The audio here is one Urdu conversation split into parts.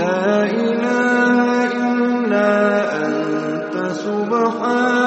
لا إله إلا أنت سبحانك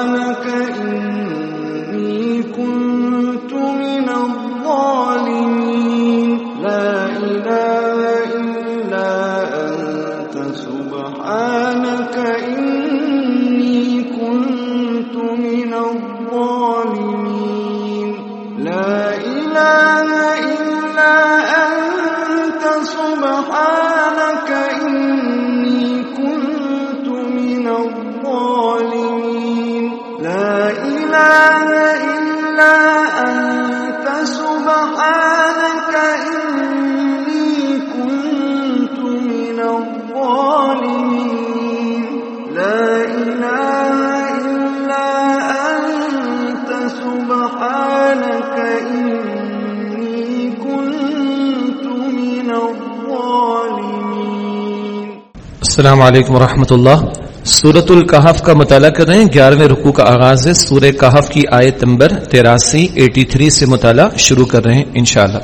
السلام علیکم ورحمۃ اللہ۔ سورت القحف کا مطالعہ کر رہے ہیں۔ گیارہویں رکو کا آغاز ہے۔ سورہ کہف کی آیت نمبر تراسی، ایٹی تھری سے مطالعہ شروع کر رہے ہیں، انشاءاللہ۔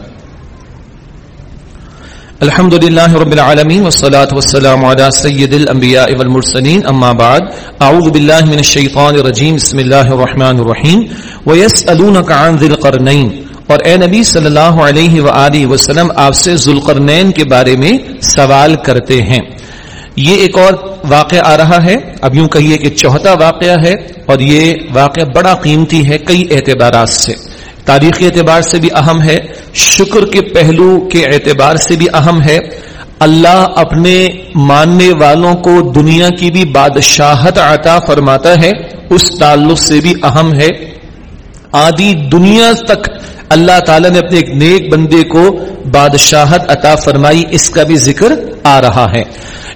الحمد للہ رب العالمین والصلاة والسلام على سید الانبیاء والمرسلین، اما بعد۔ اعوذ باللہ من الشیطان الرجیم، بسم اللہ الرحمن الرحیم۔ ویسألونک عن ذی القرنین اور اے نبی صلی اللہ علیہ وآلہ وسلم، آپ سے ذوالقرنین کے بارے میں سوال کرتے ہیں۔ یہ ایک اور واقعہ آ رہا ہے۔ اب یوں کہیے کہ چوتھا واقعہ ہے اور یہ واقعہ بڑا قیمتی ہے کئی اعتبارات سے۔ تاریخی اعتبار سے بھی اہم ہے، شکر کے پہلو کے اعتبار سے بھی اہم ہے۔ اللہ اپنے ماننے والوں کو دنیا کی بھی بادشاہت عطا فرماتا ہے، اس تعلق سے بھی اہم ہے۔ آدھی دنیا تک اللہ تعالیٰ نے اپنے ایک نیک بندے کو بادشاہت عطا فرمائی، اس کا بھی ذکر آ رہا ہے۔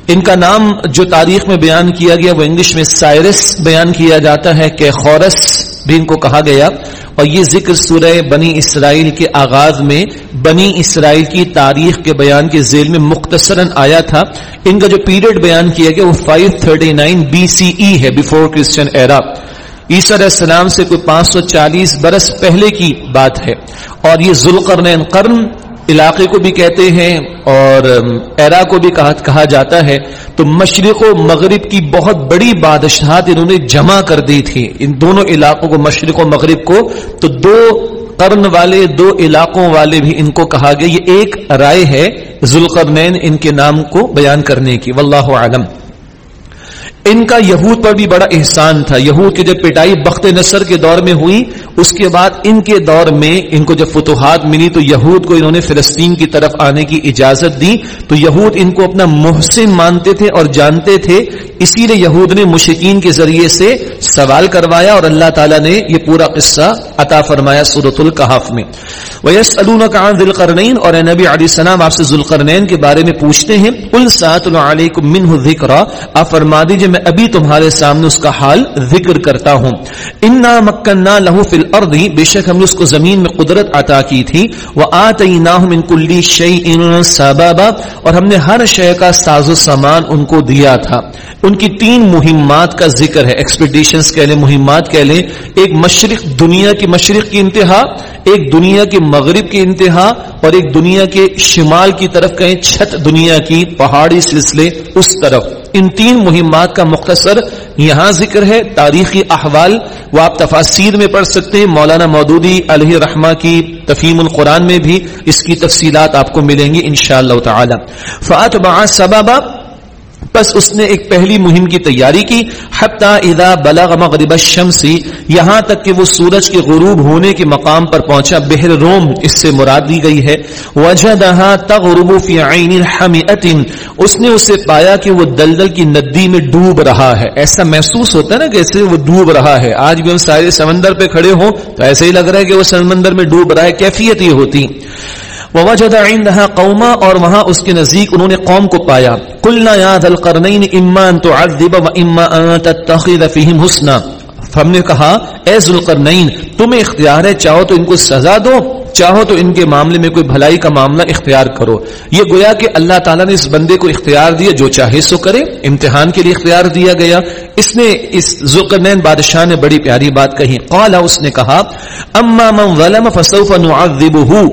ان کا نام جو تاریخ میں بیان کیا گیا، وہ انگلش میں سائرس بیان کیا جاتا ہے، کہ خورس بھی ان کو کہا گیا۔ اور یہ ذکر سورہ بنی اسرائیل کے آغاز میں بنی اسرائیل کی تاریخ کے بیان کے ذیل میں مختصراً آیا تھا۔ ان کا جو پیریڈ بیان کیا گیا، وہ 539 بی سی ای ہے بیفور کرسچن ایرا عیسیٰ علیہ السلام سے کوئی پانچ سو چالیس برس پہلے کی بات ہے اور یہ ذوالقرنین قرن علاقے کو بھی کہتے ہیں اور ایرا کو بھی کہا جاتا ہے۔ تو مشرق و مغرب کی بہت بڑی بادشاہت انہوں نے جمع کر دی تھی۔ ان دونوں علاقوں کو مشرق و مغرب کو۔ تو دو قرن والے، دو علاقوں والے بھی ان کو کہا گیا۔ یہ ایک رائے ہے ذوالقرنین ان کے نام کو بیان کرنے کی۔ واللہ عالم ان کا یہود پر بھی بڑا احسان تھا۔ یہود کی جب پٹائی بخت نصر کے دور میں ہوئی، اس کے بعد ان کے دور میں ان کو جب فتوحات ملی تو یہود کو انہوں نے فلسطین کی طرف آنے کی اجازت دی۔ تو یہود ان کو اپنا محسن مانتے تھے اور جانتے تھے۔ اسی لیے یہود نے مشکین کے ذریعے سے سوال کروایا اور اللہ تعالیٰ نے یہ پورا قصہ عطا فرمایا سورت القحف میں۔ ویس عن ذی اور نبی علیہ السلام آپ سے ذوالقرنین کے بارے میں پوچھتے ہیں۔ قل سات علیکم منہ ذکر آپ فرما دیجیے میں ابھی تمہارے سامنے اس کا حال ذکر کرتا ہوں۔ انا مکننا لہو فی الارض بے شک ہم نے اس کو زمین میں قدرت عطا کی تھی۔ وآتیناہ من کل شیء سبابا۔ اور ہم نے ہر شے کا ساز و سامان ان کو دیا تھا۔ ان کی تین مہمات کا ذکر ہے۔ ایکسپیڈیشنز کہہ لیں، مہمات کہہ لیں۔ ایک مشرق دنیا کی مشرق کی انتہا، ایک دنیا کے مغرب کی انتہا، اور ایک دنیا کے شمال کی طرف کہیں چھت دنیا کی پہاڑی سلسلے اس طرف۔ ان تین مہمات کا مختصر یہاں ذکر ہے، تاریخی احوال، وہ آپ تفاصیر میں پڑھ سکتے ہیں۔ مولانا مودودی علیہ رحمہ کی تفہیم القرآن میں بھی اس کی تفصیلات آپ کو ملیں گی انشاءاللہ تعالی۔ فاتبع سببا بس اس نے ایک پہلی مہم کی تیاری کی، حتی اذا بلغ مغرب الشمس، یہاں تک کہ وہ سورج کے غروب ہونے کے مقام پر پہنچا، بحر روم، اس سے مراد دی گئی ہے۔ وجدها تغرب في عین حمیئت اس نے اسے پایا کہ وہ دلدل کی ندی میں ڈوب رہا ہے۔ ایسا محسوس ہوتا ہے نا کہ وہ ڈوب رہا ہے۔ آج بھی ہم سارے سمندر پہ کھڑے ہوں تو ایسے ہی لگ رہا ہے کہ وہ سمندر میں ڈوب رہا ہے، کیفیت یہ ہوتی۔ ووجد عندها قوما اور وہاں اس کے نزدیک انہوں نے قوم کو پایا۔ قلنا یا ذا القرنین اما ان تعذب و اما ان تتخذ فیہم حسنا۔ ہم نے کہا، اے ذوالقرنین تمہیں اختیار ہے، چاہو تو ان کو سزا دو، چاہو تو ان کے معاملے میں کوئی بھلائی کا معاملہ اختیار کرو۔ یہ گویا کہ اللہ تعالیٰ نے اس بندے کو اختیار دیا، جو چاہے سو کرے۔ امتحان کے لیے اختیار دیا گیا۔ اس نے اس ذوالقرنین بادشاہ نے بڑی پیاری بات کہی۔ قال اس نے کہا، اما من ظلم فسوف نعذبه۔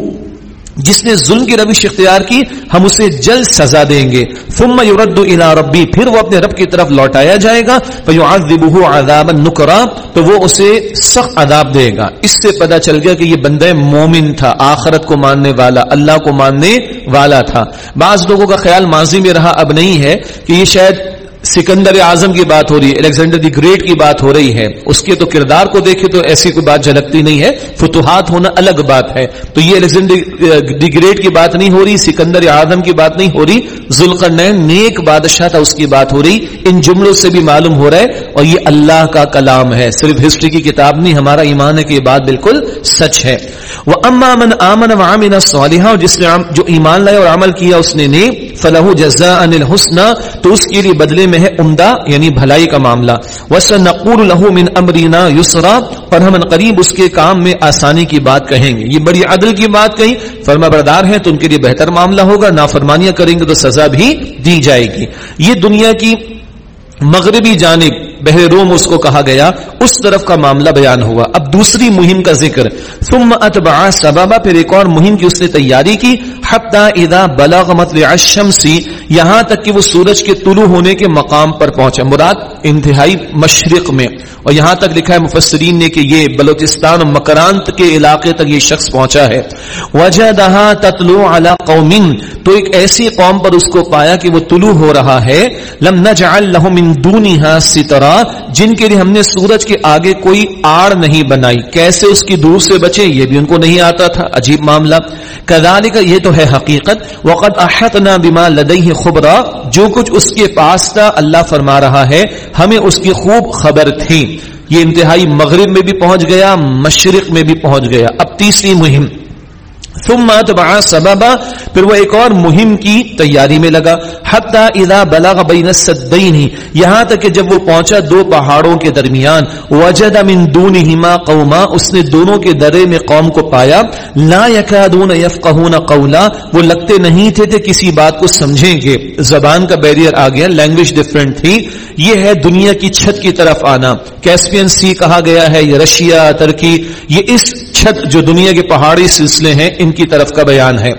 جس نے ظلم کی روش اختیار کی، ہم اسے جلد سزا دیں گے۔ ثم يرد الى ربی، پھر وہ اپنے رب کی طرف لوٹایا جائے گا۔ فيعذبه عذابا نکرا، تو وہ اسے سخت عذاب دے گا۔ اس سے پتہ چل گیا کہ یہ بندہ مومن تھا، آخرت کو ماننے والا، اللہ کو ماننے والا تھا۔ بعض لوگوں کا خیال ماضی میں رہا، اب نہیں ہے کہ یہ شاید سکندر اعظم کی بات ہو رہی ہے، الیگزینڈر دی گریٹ کی بات ہو رہی ہے۔ اس کے تو کردار کو دیکھے تو ایسی کوئی بات جھلکتی نہیں ہے۔ فتوحات ہونا الگ بات ہے۔ تو یہ الیگزینڈر دی گریٹ کی بات نہیں ہو رہی، سکندر اعظم کی بات نہیں ہو رہی۔ ذوالقرنین نیک بادشاہ تھا، اس کی بات ہو رہی۔ ان جملوں سے بھی معلوم ہو رہا ہے۔ اور یہ اللہ کا کلام ہے۔ صرف ہسٹری کی کتاب نہیں، ہمارا ایمان ہے کہ یہ بات بالکل سچ ہے۔ وہ اما من امن وعمل صالحا جس نے جو ایمان لائے اور عمل کیا، اس نے نیک فلاح جزا ان الحسن تو اس کے لیے بدلے میں ہے عمدہ یعنی بھلائی کا معاملہ. وسنقول له من امرنا يسرا، اور ہم قریب اس کے کام میں آسانی کی بات کہیں گے. یہ بڑی عدل کی بات کہیں. فرما بردار ہیں تو ان کے لیے بہتر معاملہ ہوگا. نافرمانیاں کریں گے تو سزا بھی دی جائے گی. یہ دنیا کی مغربی جانب بحر روم اس کو کہا گیا. اس طرف کا معاملہ بیان ہوا. اب دوسری مہم کا ذکر۔ ثم اتبع سبابا پھر ایک اور مہم کی اس نے تیاری کی۔ حتی اذا بلغ مطلع الشمس، یہاں تک کہ وہ سورج کے طلوع ہونے کے مقام پر پہنچا۔ مراد انتہائی مشرق میں۔ اور یہاں تک لکھا ہے مفسرین نے کہ یہ بلوچستان اور مکرانت کے علاقے تک یہ شخص پہنچا ہے۔ وجدہا تتلو علی قوم، تو ایک ایسی قوم پر اس کو پایا کہ وہ طلوع ہو رہا ہے۔ لم نجعل له من دونها سترا، جن کے لیے ہم نے سورج کے آگے کوئی آڑ نہیں بنائی کیسے اس کی دور سے بچے یہ بھی ان کو نہیں آتا تھا عجیب معاملہ کذالک یہ تو ہے حقیقت وقد احطنا بما لديه خبرا جو کچھ اس کے پاس تھا اللہ فرما رہا ہے ہمیں اس کی خوب خبر تھی یہ انتہائی مغرب میں بھی پہنچ گیا مشرق میں بھی پہنچ گیا اب تیسری مہم ثم اتبع سببا، پھر وہ ایک اور مہم کی تیاری میں لگا۔ حتی اذا بلغ بین السدین، یہاں تک کہ جب وہ پہنچا دو پہاڑوں کے درمیان، وجد من دونہما قوما، اس نے دونوں کے درے میں قوم کو پایا۔ لا یکادون یفقہون قولا، وہ لگتے نہیں تھے کہ کسی بات کو سمجھیں گے۔ زبان کا بیریئر آ گیا، لینگویج ڈفرنٹ تھی۔ یہ ہے دنیا کی چھت کی طرف آنا۔ کیسپین سی کہا گیا ہے، یہ رشیا، ترکی، یہ اس چھت جو دنیا کے پہاڑی سلسلے ہیں ان کی طرف کا بیان ہے۔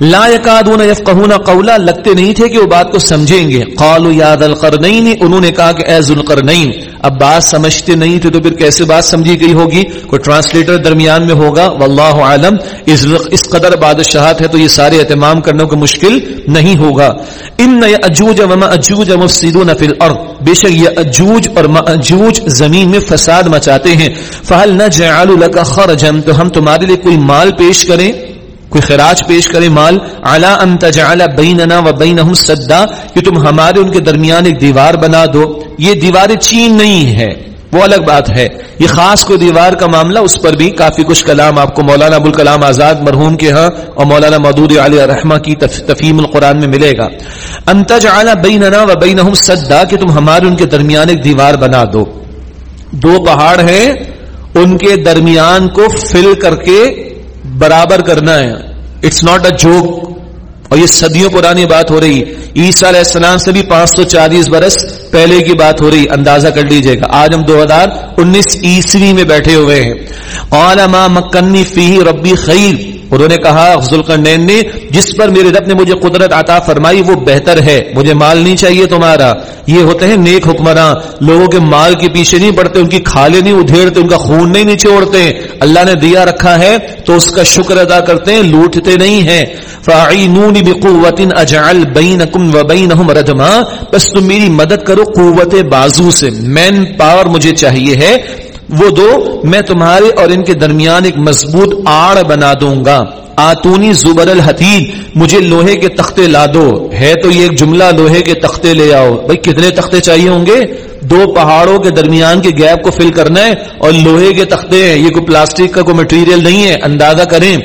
لا یکادون یفقہون قولا، لگتے نہیں تھے کہ وہ بات کو سمجھیں گے۔ قالوا یا ذا القرنین، انہوں نے کہا کہ اے ذوالقرنین اب بات سمجھتے نہیں تھے تو پھر کیسے بات سمجھی گئی ہوگی؟ کوئی ٹرانسلیٹر درمیان میں ہوگا؟ واللہ عالم، اس اس قدر بادشاہت ہے تو یہ سارے اہتمام کرنے کو مشکل نہیں ہوگا۔ ان اجوج و ماجوج مفسدون فی الارض بے شک یہ اجوج اور ماجوج زمین میں فساد مچاتے ہیں۔ فهل نجعل لك خرجا؟ تو ہم تمہارے لیے کوئی مال پیش کریں؟ کوئی خراج پیش کرے مال؟ اعلی ان تجعل بیننا و بینہم سدا، کہ تم ہمارے ان کے درمیان ایک دیوار بنا دو۔ یہ دیوار چین نہیں ہے۔ وہ الگ بات ہے۔ یہ خاص کو دیوار کا معاملہ اس پر بھی کافی کچھ کلام آپ کو مولانا ابوالکلام آزاد مرحوم کے ہاں اور مولانا مدود علی رحمہ کی تفیم القرآن میں ملے گا۔ انتج اعلی بیننا و بینہم سدا کہ تم ہمارے ان کے درمیان ایک دیوار بنا دو۔ دو پہاڑ ہیں، ان کے درمیان کو فل کر کے برابر کرنا ہے۔ اٹس ناٹ اے جوک اور یہ صدیوں پرانی بات ہو رہی۔ عیسیٰ علیہ السلام سے بھی پانچ سو چالیس برس پہلے کی بات ہو رہی، اندازہ کر لیجیے گا۔ آج ہم دو ہزار انیس عیسوی میں بیٹھے ہوئے ہیں۔ قال ما مکنی فی ربی خیر۔ انہوں نے کہا، ذوالقرنین نے، جس پر میرے رب نے مجھے قدرت عطا فرمائی وہ بہتر ہے، مجھے مال نہیں چاہیے تمہارا۔ یہ ہوتے ہیں نیک حکمراں، لوگوں کے مال کے پیچھے نہیں پڑتے ان کی کھالے نہیں ادھیڑتے ان کا خون نہیں نچوڑتے اللہ نے دیا رکھا ہے تو اس کا شکر ادا کرتے ہیں، لوٹتے نہیں ہیں۔ فاعینونی بقوت اجعل بینکم و بینہم رجما بس تم میری مدد کرو قوت بازو سے۔ مین پاور مجھے چاہیے ہے۔ وہ دو میں تمہارے اور ان کے درمیان ایک مضبوط آڑ بنا دوں گا۔ آتونی زبر الحدید، مجھے لوہے کے تختے لا دو۔ ہے تو یہ ایک جملہ لوہے کے تختے لے آؤ۔ بھائی، کتنے تختے چاہیے ہوں گے؟ دو پہاڑوں کے درمیان کے گیپ کو فل کرنا ہے اور لوہے کے تختے ہیں۔ یہ کوئی پلاسٹک کا کوئی مٹیریل نہیں ہے۔ اندازہ کریں۔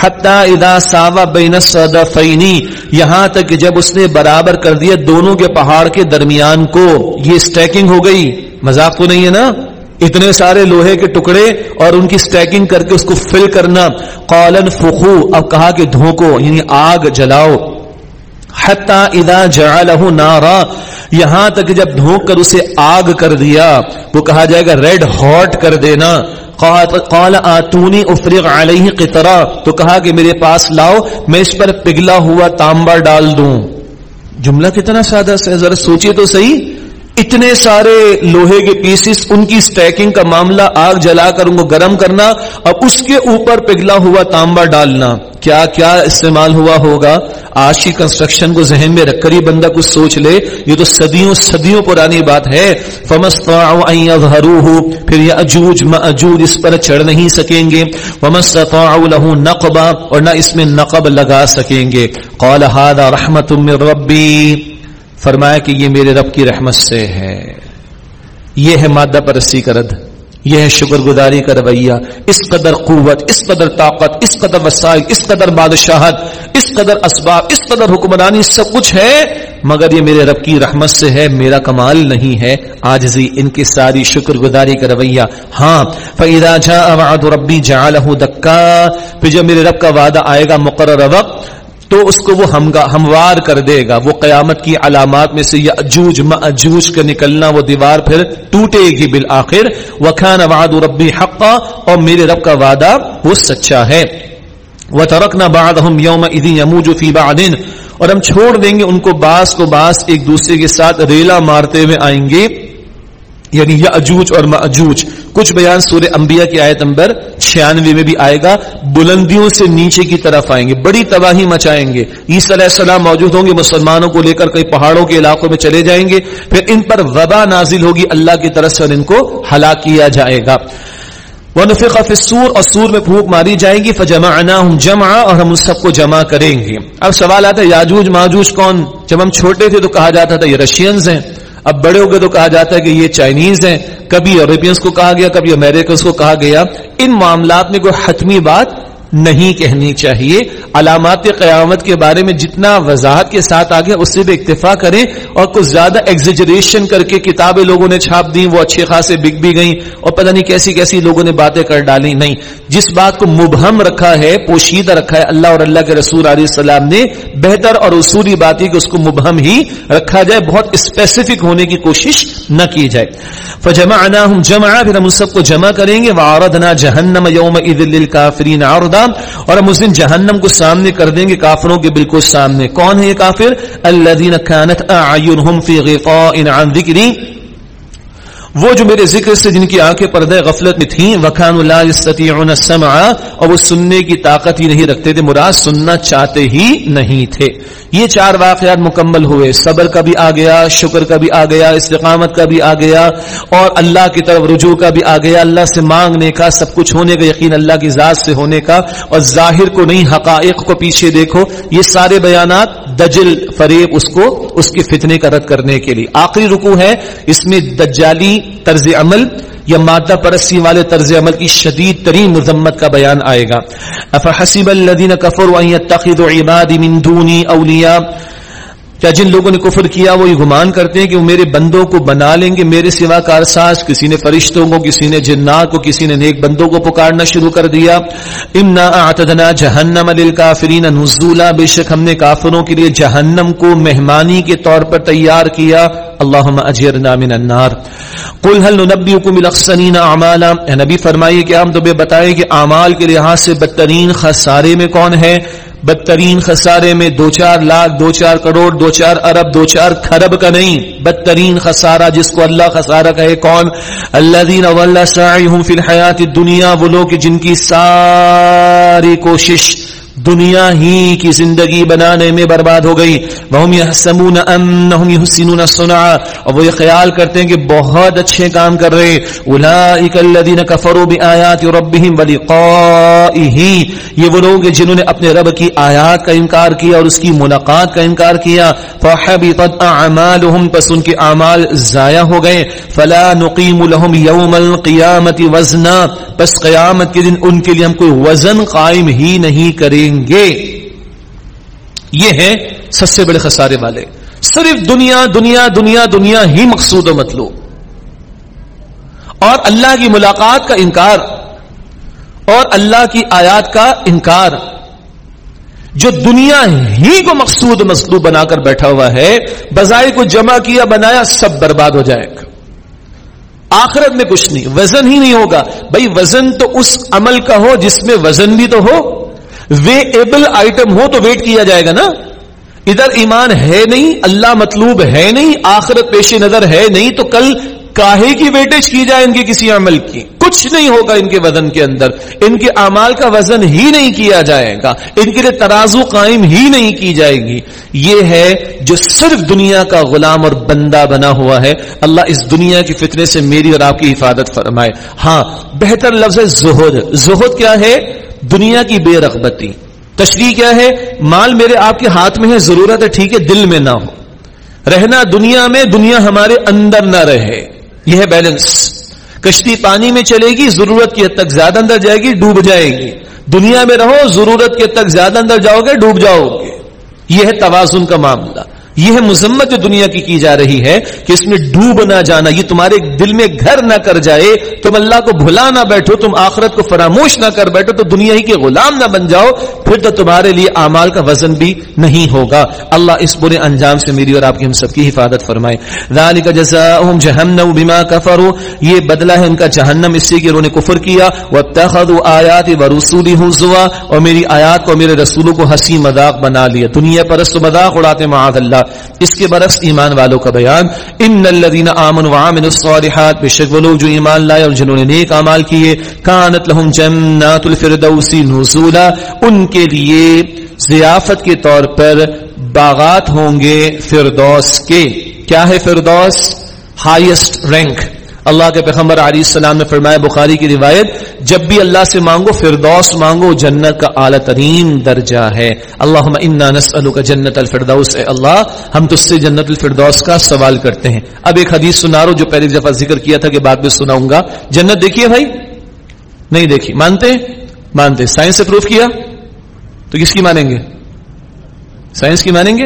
حتی اذا ساوا بین الصدفینی یہاں تک کہ جب اس نے برابر کر دیا دونوں کے پہاڑ کے درمیان کو۔ یہ سٹیکنگ ہو گئی۔ مذاق تو نہیں ہے نا؟ اتنے سارے لوہے کے ٹکڑے اور ان کی سٹیکنگ کر کے اس کو فل کرنا۔ قالن فخو، اب کہا کہ دھوکو یعنی آگ جلاؤ۔ حتی اذا جعلہ نارا، یہاں تک جب دھوک کر اسے آگ کر دیا، وہ کہا جائے گا ریڈ ہاٹ کر دینا۔ قال آتونی افرغ علیہ قطرہ۔ تو کہا کہ میرے پاس لاؤ، میں اس پر پگھلا ہوا تانبا ڈال دوں۔ جملہ کتنا سادہ سے ذرا سوچئے تو صحیح۔ اتنے سارے لوہے کے پیسز ان کی سٹیکنگ کا معاملہ آگ جلا کر ان کو گرم کرنا اور اس کے اوپر پگھلا ہوا تانبا ڈالنا۔ کیا کیا استعمال ہوا ہوگا؟ آج کی کنسٹرکشن کو ذہن میں رکھ کر ہی بندہ کچھ سوچ لے۔ یہ تو صدیوں صدیوں پرانی بات ہے۔ پھر یہ اجوج مجوج اس پر چڑھ نہیں سکیں گے۔ له نقبا اور نہ اس میں نقب لگا سکیں گے۔ قال هذا رحمت من ربی فرمایا کہ یہ میرے رب کی رحمت سے ہے۔ یہ ہے مادہ پرستی کا رد، یہ ہے شکر گزاری کا رویہ۔ اس قدر قوت، اس قدر طاقت، اس قدر وسائل، اس قدر بادشاہت، اس قدر اسباب، اس قدر حکمرانی سب کچھ ہے، مگر یہ میرے رب کی رحمت سے ہے، میرا کمال نہیں ہے۔ آج ان کی ساری شکر گزاری کا رویہ۔ ہاں فیدا جا ربی جا لہو دکا پھر جب میرے رب کا وعدہ آئے گا مقرر وقت تو اس کو وہ ہموار کر دے گا۔ وہ قیامت کی علامات میں سے یہ اجوج مجوج کا نکلنا وہ دیوار پھر ٹوٹے گی بالآخر۔ وکھان وعد ربی حقا، اور میرے رب کا وعدہ وہ سچا ہے۔ وہ ترکنا باد ہم یوم ادی یموج فی بعدن اور ہم چھوڑ دیں گے ان کو باس کو باس، ایک دوسرے کے ساتھ ریلا مارتے ہوئے آئیں گے۔ یعنی یاجوج اور ماجوج، کچھ بیان سورہ انبیاء کی آیت نمبر چھیانوے میں بھی آئے گا، بلندیوں سے نیچے کی طرف آئیں گے، بڑی تباہی مچائیں گے۔ عیسی علیہ السلام موجود ہوں گے، مسلمانوں کو لے کر کئی پہاڑوں کے علاقوں میں چلے جائیں گے، پھر ان پر وبا نازل ہوگی اللہ کی طرف سے اور ان کو ہلاک کیا جائے گا۔ وہ نفق سور اور سور میں پھونک ماری جائے گی فجما ہم جمع اور ہم اس سب کو جمع کریں گے۔ اب سوال آتا ہے، یاجوج ماجوج کون؟ جب ہم چھوٹے تھے تو کہا جاتا تھا یہ رشینز ہیں۔ اب بڑے ہو گئے تو کہا جاتا ہے کہ یہ چائنیز ہیں، کبھی یوروپینس کو کہا گیا، کبھی امیرکنس کو کہا گیا۔ ان معاملات میں کوئی حتمی بات نہیں کہنی چاہیے۔ علامات قیامت کے بارے میں جتنا وضاحت کے ساتھ آگے، اس سے بھی اکتفا کریں اور کچھ زیادہ ایگزیجریشن کر کے کتابیں لوگوں نے چھاپ دی وہ اچھے خاصے بک بھی گئیں اور پتہ نہیں کیسی کیسی لوگوں نے باتیں کر ڈالی۔ نہیں، جس بات کو مبہم رکھا ہے، پوشیدہ رکھا ہے، اللہ اور اللہ کے رسول علیہ السلام نے بہتر اور اصولی بات کہ اس کو مبہم ہی رکھا جائے، بہت اسپیسیفک ہونے کی کوشش نہ کی جائے۔ فجما جمع پھر ہم اس سب کو جمع کریں گے۔ وعرضنا جہنم یوم عید للکافرین عرضا اور ہم اس دن جہنم کو سامنے کر دیں گے کافروں کے بالکل سامنے۔ کون ہے یہ کافر؟ الذين كانت اعينهم في غطاء عن ذكري وہ جو میرے ذکر سے جن کی آنکھیں پردہ غفلت میں تھیں وکان اللہ استطیعون السمع، اور وہ سننے کی طاقت ہی نہیں رکھتے تھے، مراد سننا چاہتے ہی نہیں تھے۔ یہ چار واقعات مکمل ہوئے۔ صبر کا بھی آ گیا، شکر کا بھی آ گیا، استقامت کا بھی آ گیا، اور اللہ کی طرف رجوع کا بھی آ گیا۔ اللہ سے مانگنے کا، سب کچھ ہونے کا یقین اللہ کی ذات سے ہونے کا، اور ظاہر کو نہیں، حقائق کو پیچھے دیکھو۔ یہ سارے بیانات دجل فریب اس کو، اس کے فتنے کا رد کرنے کے لیے۔ آخری رکو ہے، اس میں دجالی طرز عمل یا مادہ پرستی والے طرز عمل کی شدید ترین مذمت کا بیان آئے گا۔ افحسب الذين كفروا ان يتخذوا عبادي من دوني اولياء کیا جن لوگوں نے کفر کیا وہ یہ گمان کرتے ہیں کہ وہ میرے بندوں کو بنا لیں گے، میرے سوا کارساز کسی نے فرشتوں کو، کسی نے جنات کو، کسی نے نیک بندوں کو پکارنا شروع کر دیا۔ امنا اعتدنا جہنم للکافرین نزولا۔ بے شک ہم نے کافروں کے لیے جہنم کو مہمانی کے طور پر تیار کیا۔ اللہم اجرنا من النار۔ قل هل ننبئكم بالاخسرین اعمالا اے نبی، فرمائیے کہ ہم تمہیں بتائیں کہ اعمال کے لحاظ سے بدترین خسارے میں کون ہے؟ بدترین خسارے میں دو چار لاکھ، دو چار کروڑ، دو چار ارب، دو چار خرب کا نہیں، بدترین خسارہ جس کو اللہ خسارہ کہے کون؟ اللہ دین فی الحیات دنیا وہ لوگ جن کی ساری کوشش دنیا ہی کی زندگی بنانے میں برباد ہو گئی۔ وہم یحسمون انہم یحسنون صنعا اور وہ یہ خیال کرتے ہیں کہ بہت اچھے کام کر رہے اولئک الذین کفروا بآیات ربهم ولقائه۔ یہ وہ لوگ جنہوں نے اپنے رب کی آیات کا انکار کیا اور اس کی ملاقات کا انکار کیا۔ فحبطت اعمالهم پس ان کے اعمال ضائع ہو گئے۔ فلا نقیم لهم یوم القیامت وزنا۔ پس قیامت کے دن ان کے لیے ہم کوئی وزن قائم ہی نہیں کریں۔ گے۔ یہ ہے سب سے بڑے خسارے والے۔ صرف دنیا دنیا دنیا دنیا ہی مقصود و مطلوب۔ اور اللہ کی ملاقات کا انکار۔ اور اللہ کی آیات کا انکار۔ جو دنیا ہی کو مقصود مصلوب بنا کر بیٹھا ہوا ہے، بظاہر کو جمع کیا، بنایا، سب برباد ہو جائے۔ گا آخرت میں کچھ نہیں، وزن ہی نہیں ہوگا۔ بھائی، وزن تو اس عمل کا ہو جس میں وزن بھی تو ہو۔ وے ایبل آئٹم ہو تو ویٹ کیا جائے گا نا؟ ادھر ایمان ہے نہیں، اللہ مطلوب ہے نہیں، آخرت پیش نظر ہے نہیں، تو کل کاہے کی ویٹیج کی جائے ان کے کسی عمل کی؟ کچھ نہیں ہوگا ان کے وزن کے اندر۔ ان کے اعمال کا وزن ہی نہیں کیا جائے گا۔ ان کے لیے ترازو قائم ہی نہیں کی جائے گی۔ یہ ہے جو صرف دنیا کا غلام اور بندہ بنا ہوا ہے۔ اللہ اس دنیا کی فتنے سے میری اور آپ کی حفاظت فرمائے۔ ہاں بہتر لفظ ہے زہد۔ زہد کیا ہے؟ دنیا کی بے رغبتی۔ تشریح کیا ہے؟ مال میرے آپ کے ہاتھ میں ہے، ضرورت ہے، ٹھیک ہے، دل میں نہ ہو۔ رہنا دنیا میں، دنیا ہمارے اندر نہ رہے۔ یہ ہے بیلنس۔ کشتی پانی میں چلے گی، ضرورت کی حد تک زیادہ اندر جائے گی، ڈوب جائے گی۔ دنیا میں رہو، ضرورت کی حد تک زیادہ اندر جاؤ گے، ڈوب جاؤ گے۔ یہ ہے توازن کا معاملہ۔ یہ ہے مذمت جو دنیا کی کی جا رہی ہے کہ اس میں ڈوب نہ جانا، یہ تمہارے دل میں گھر نہ کر جائے، تم اللہ کو بھلا نہ بیٹھو، تم آخرت کو فراموش نہ کر بیٹھو، تو دنیا ہی کے غلام نہ بن جاؤ، پھر تو تمہارے لیے اعمال کا وزن بھی نہیں ہوگا۔ اللہ اس برے انجام سے میری اور آپ کی ہم سب کی حفاظت فرمائے۔ ذالک جزاؤہم جہنم بما کفروا۔ یہ بدلہ ہے ان کا جہنم اس سے کہ انہوں نے کفر کیا۔ واتخذوا آیات ورسولی حزوا اور میری آیات کو، میرے رسولوں کو ہنسی مذاق بنا لیا۔ دنیا پرست مذاق اڑاتے معاذ اللہ۔ اس کے برعکس ایمان والوں کا بیان، ان الذين امنوا وعملوا الصالحات بشک وہ لوگ جو ایمان لائے اور جنہوں نے نیک اعمال کیے كانت لهم جنات الفردوس نزولا ان کے لیے ضیافت کے طور پر باغات ہوں گے فردوس کے۔ کیا ہے فردوس؟ ہائیسٹ رینک اللہ کے پیغمبر علی السلام نے فرمایا، بخاری کی روایت، جب بھی اللہ سے مانگو، فردوس مانگو، جنت کا اعلی ترین درجہ ہے۔ اللہ انا نسألک جنت الفردوس، اے اللہ، ہم تجھ سے جنت الفردوس کا سوال کرتے ہیں۔ اب ایک حدیث سنا رہو جو پہلی دفعہ ذکر کیا تھا کہ بعد میں سناؤں گا۔ جنت دیکھیے بھائی۔ نہیں دیکھی۔ مانتے؟ مانتے۔ سائنس سے پروف کیا؟ تو کس کی مانیں گے؟ سائنس کی مانیں گے؟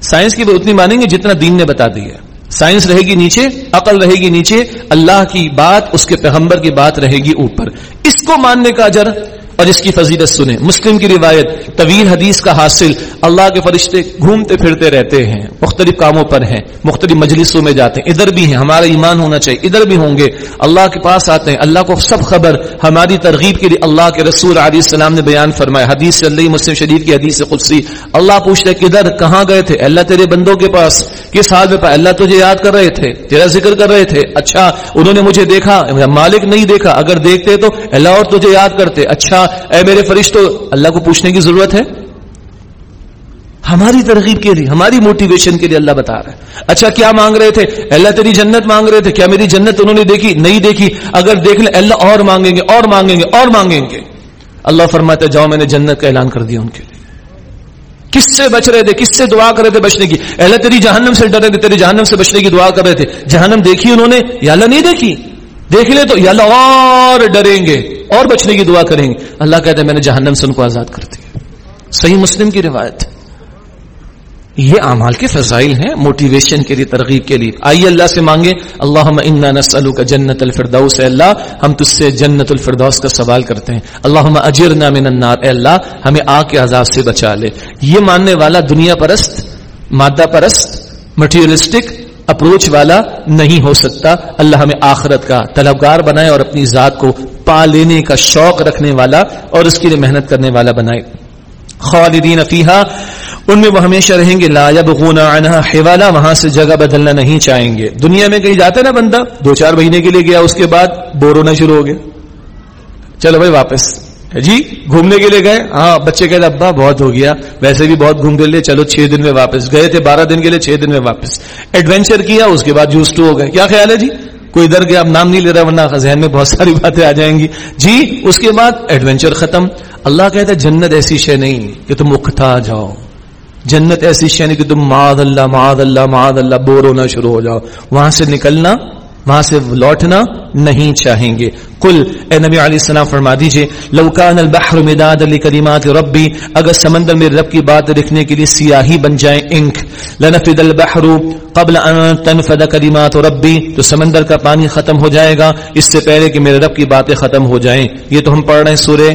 سائنس کی اتنی مانیں گے جتنا دین نے بتا دی ہے۔ سائنس رہے گی نیچے، عقل رہے گی نیچے، اللہ کی بات، اس کے پیغمبر کی بات رہے گی اوپر۔ اس کو ماننے کا اجر اور اس کی فضیلت سنیں۔ مسلم کی روایت، طویل حدیث کا حاصل اللہ کے فرشتے گھومتے پھرتے رہتے ہیں، مختلف کاموں پر ہیں، مختلف مجلسوں میں جاتے ہیں، ادھر بھی ہیں، ہمارا ایمان ہونا چاہیے، ادھر بھی ہوں گے، اللہ کے پاس آتے ہیں، اللہ کو سب خبر، ہماری ترغیب کے لیے اللہ کے رسول علیہ السلام نے بیان فرمایا۔ حدیث سے اللہ مسلم شریف کی حدیث قدسی۔ اللہ پوچھتے کدھر کہاں گئے تھے؟ اللہ تیرے بندوں کے پاس کس حال میں پا اللہ تجھے یاد کر رہے تھے، تیرا ذکر کر رہے تھے۔ اچھا انہوں نے مجھے دیکھا مالک نہیں دیکھا، اگر دیکھتے تو اللہ اور تجھے یاد کرتے۔ اچھا اے میرے فرشتوں اللہ کو پوچھنے کی ضرورت ہے؟ ہماری ترغیب کے لیے، ہماری موٹیویشن کے لیے اللہ بتا رہا ہے۔ اچھا کیا مانگ رہے تھے؟ اللہ تیری جنت مانگ رہے تھے۔ کیا میری جنت انہوں نے دیکھی؟ نہیں دیکھی۔ اگر دیکھ لیں، اللہ اور مانگیں گے، اور مانگیں گے، اور مانگیں گے۔ اللہ فرماتے جاؤ، میں نے جنت کا اعلان کر دیا ان کے لیے۔ کس سے بچ رہے تھے؟ کس سے دعا کر رہے تھے بچنے کی؟ اللہ، تیری جہنم سے ڈر رہے تھے، تیری جہنم سے بچنے کی دعا کر رہے تھے۔ جہنم دیکھی انہوں نے، یا اللہ نہیں دیکھی؟ دیکھ لے تو، یا اللہ اور ڈریں گے۔ اور بچنے کی دعا کریں گے۔ اللہ کہتے ہیں میں نے جہنم سے ان کو آزاد کر دیا۔ صحیح مسلم کی روایت یہ اعمال کے فضائل ہیں موٹیویشن کے لیے، ترغیب کے لیے۔ آئیے اللہ سے مانگے اللہ انا کا جنت الفردوس، اے اللہ، ہم تجھ سے جنت الفردوس کا سوال کرتے ہیں۔ اللہ اجرنا من النار، اے اللہ، ہمیں آگ کے عذاب سے بچا لے۔ یہ ماننے والا دنیا پرست، مادہ پرست مٹیریلسٹک اپروچ والا نہیں ہو سکتا۔ اللہ ہمیں آخرت کا طلبگار بنائے اور اپنی ذات کو پا لینے کا شوق رکھنے والا اور اس کے لیے محنت کرنے والا بنائے۔ خالدین فیحا ان میں وہ ہمیشہ رہیں گے۔ لا یبغون عنها حوالا، وہاں سے جگہ بدلنا نہیں چاہیں گے۔ دنیا میں کہیں جاتا نا بندہ، دو چار مہینے کے لیے گیا، اس کے بعد بور ہونا شروع ہو گیا۔ چلو بھائی واپس۔ جی گھومنے کے لیے گئے؟ ہاں بچے کہتے ابا، بہت ہو گیا۔ ویسے بھی بہت گھوم کے لیے چلو، چھ دن میں واپس گئے تھے، بارہ دن کے لیے چھ دن میں واپس۔ ایڈونچر کیا، اس کے بعد یوز ٹو ہو گئے۔ کیا خیال ہے جی؟ کوئی ادھر گیا، اب نام نہیں لے رہا، ورنہ ذہن میں بہت ساری باتیں آ جائیں گی۔ جی اس کے بعد ایڈونچر ختم۔ اللہ کہتا ہے، جنت ایسی شے نہیں کہ تم اکتا جاؤ۔ جنت ایسی شے نہیں کہ تم معاذ اللہ معاذ اللہ معاذ اللہ، بور ہونا شروع ہو جاؤ۔ وہاں سے نکلنا، وہاں سے لوٹنا نہیں چاہیں گے۔ کل اے نبی علیہ السلام، فرما دیجیے، لو کان البحر مداد لکلمات ربی، اگر سمندر میں رب کی بات لکھنے کے لیے سیاہی بن جائے انک، لنفد البحر قبل ان تنفد کلمات ربی، تو سمندر کا پانی ختم ہو جائے گا، اس سے پہلے کہ میرے رب کی باتیں ختم ہو جائیں۔ یہ تو ہم پڑھ رہے ہیں سورہ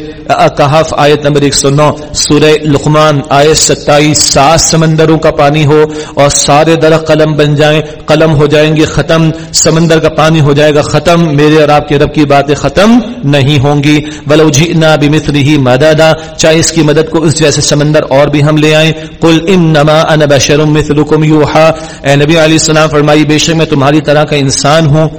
کہف آیت نمبر 109 سورہ لقمان، آیت 27 سات سمندروں کا پانی ہو اور سارے درخت قلم بن جائیں، قلم ہو جائیں گے ختم، سمندر کا پانی ہو جائے گا ختم، میرے اور آپ کے رب کی باتیں ختم نہیں ہوں گی۔ ولو جئنا بمثله مددا، چاہے اس کی مدد کو اس جیسے سمندر اور بھی ہم لے آئیں۔ قل انما انا بشر مثلکم یوحا۔ اے نبی علیہ السلام، فرمائی، بے شک میں تمہاری طرح کا انسان ہوں۔